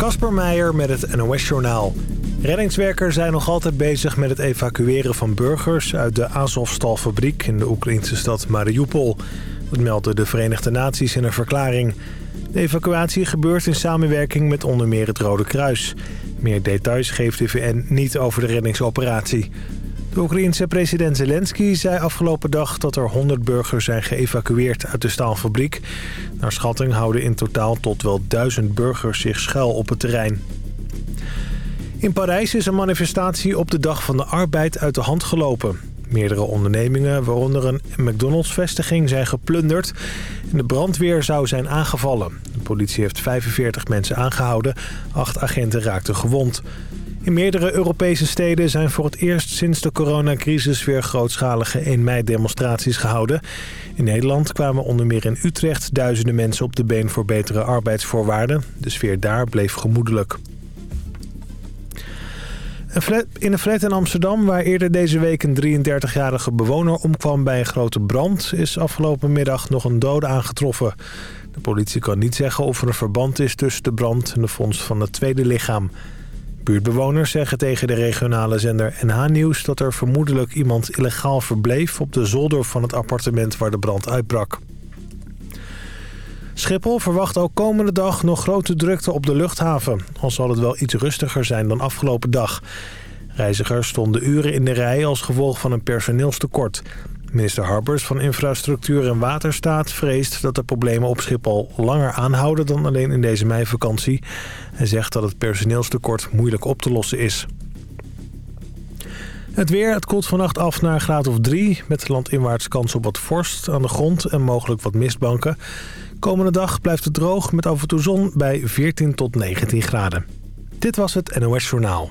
Kasper Meijer met het NOS-journaal. Reddingswerkers zijn nog altijd bezig met het evacueren van burgers... uit de Azovstal-fabriek in de Oekraïnse stad Mariupol. Dat melden de Verenigde Naties in een verklaring. De evacuatie gebeurt in samenwerking met onder meer het Rode Kruis. Meer details geeft de VN niet over de reddingsoperatie. De Oekraïense president Zelensky zei afgelopen dag dat er 100 burgers zijn geëvacueerd uit de staalfabriek. Naar schatting houden in totaal tot wel duizend burgers zich schuil op het terrein. In Parijs is een manifestatie op de Dag van de Arbeid uit de hand gelopen. Meerdere ondernemingen, waaronder een McDonald's-vestiging, zijn geplunderd. En de brandweer zou zijn aangevallen. De politie heeft 45 mensen aangehouden. Acht agenten raakten gewond. In meerdere Europese steden zijn voor het eerst sinds de coronacrisis weer grootschalige 1 mei demonstraties gehouden. In Nederland kwamen onder meer in Utrecht duizenden mensen op de been voor betere arbeidsvoorwaarden. De sfeer daar bleef gemoedelijk. In een flat in Amsterdam, waar eerder deze week een 33-jarige bewoner omkwam bij een grote brand, is afgelopen middag nog een dode aangetroffen. De politie kan niet zeggen of er een verband is tussen de brand en de vondst van het tweede lichaam. Buurtbewoners zeggen tegen de regionale zender NH Nieuws dat er vermoedelijk iemand illegaal verbleef op de zolder van het appartement waar de brand uitbrak. Schiphol verwacht ook komende dag nog grote drukte op de luchthaven. Al zal het wel iets rustiger zijn dan afgelopen dag. Reizigers stonden uren in de rij als gevolg van een personeelstekort. Minister Harbers van Infrastructuur en Waterstaat vreest dat de problemen op Schiphol langer aanhouden dan alleen in deze meivakantie. Hij zegt dat het personeelstekort moeilijk op te lossen is. Het weer, het koelt vannacht af naar een graad of 3... met landinwaarts kans op wat vorst aan de grond en mogelijk wat mistbanken. Komende dag blijft het droog met af en toe zon bij 14 tot 19 graden. Dit was het NOS Journaal.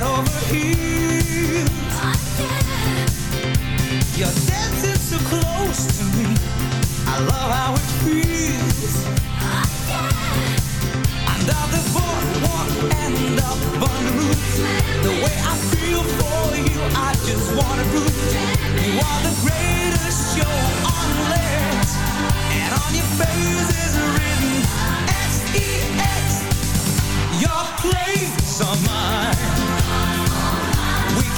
head over heels. You're dancing so close to me. I love how it feels. Under the boardwalk and up on the roof. The way I feel for you, I just wanna prove you are the greatest show on legs, and on your face is written S-E-X.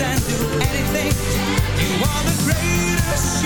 and do anything. You are the greatest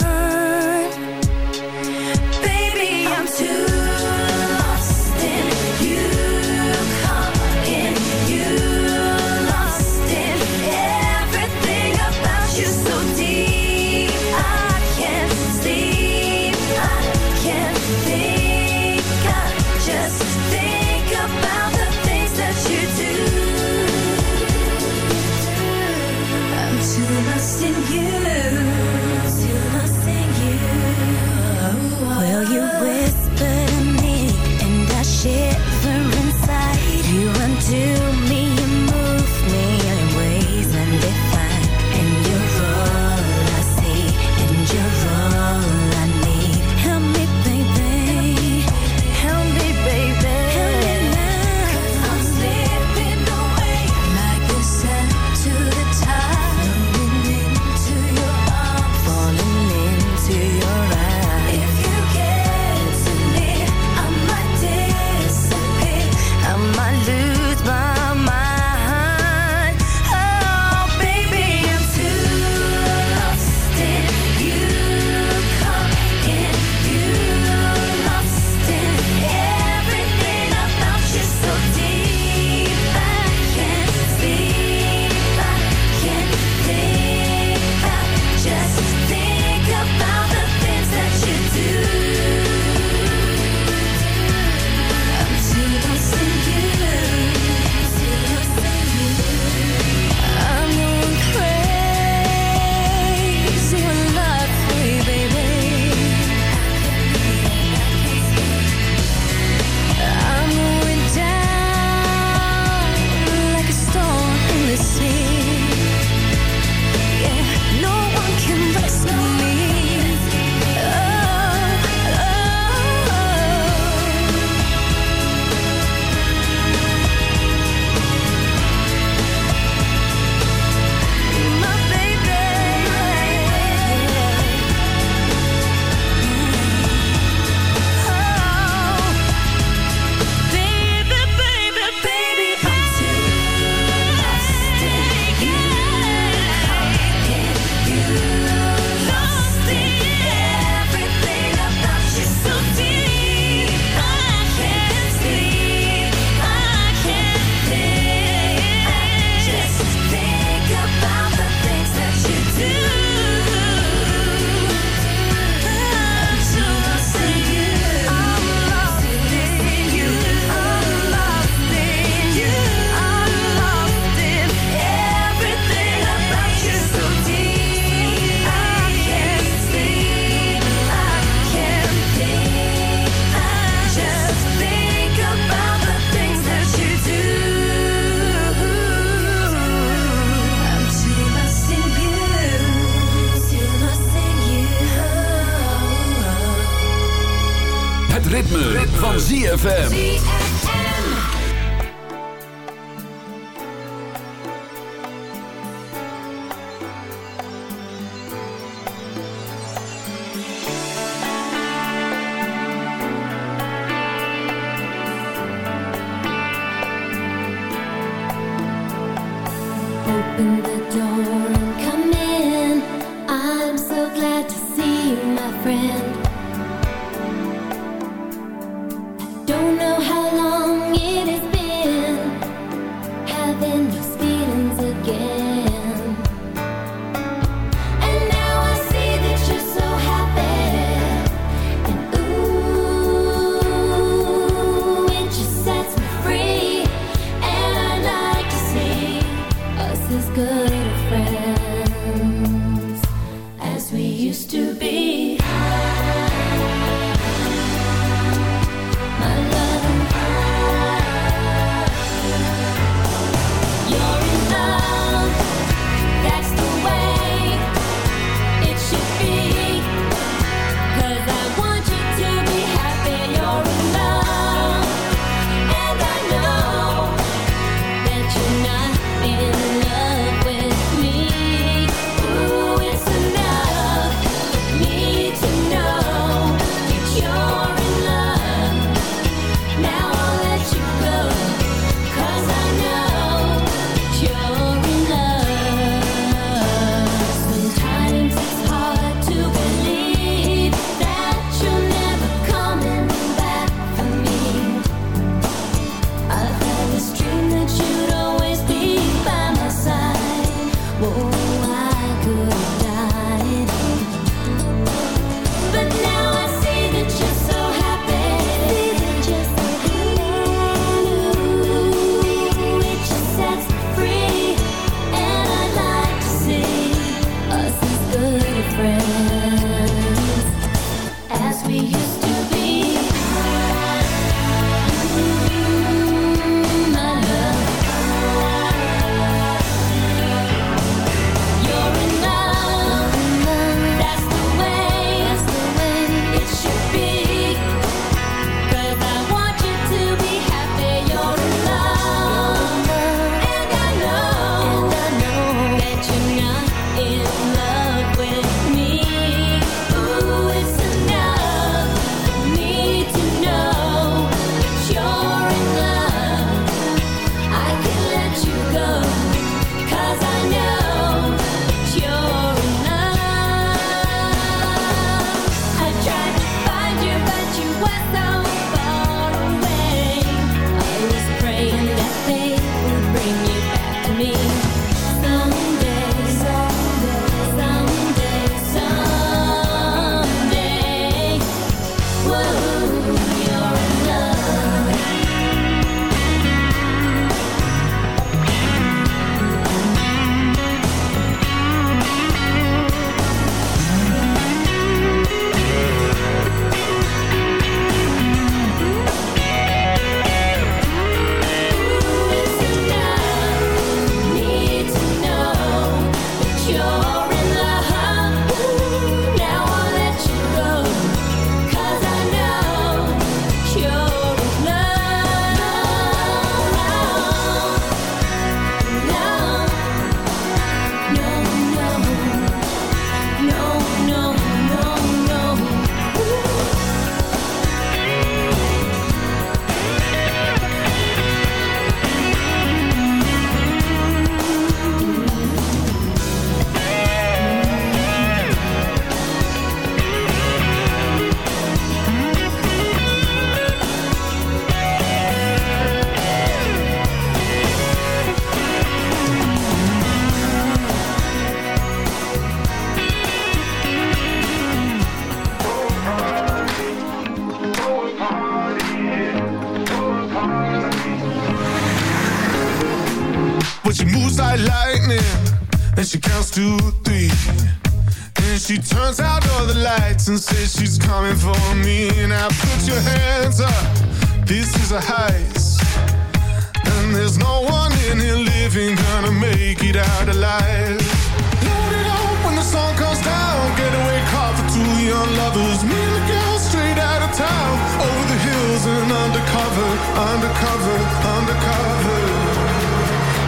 undercover, undercover.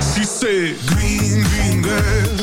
She said, Green, green girl.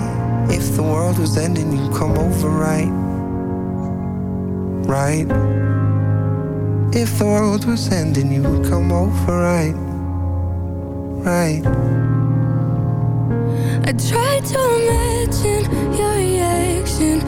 If the world was ending, you'd come over, right? Right? If the world was ending, you would come over, right? Right? I tried to imagine your reaction.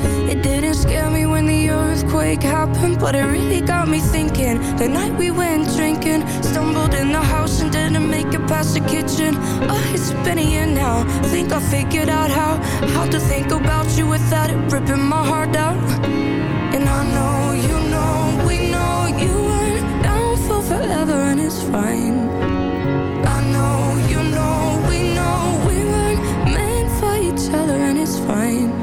Earthquake happened, but it really got me thinking. The night we went drinking, stumbled in the house and didn't make it past the kitchen. Oh, it's been a year now. Think I figured out how how to think about you without it ripping my heart out. And I know you know we know you weren't down for forever, and it's fine. I know you know we know we weren't meant for each other and it's fine.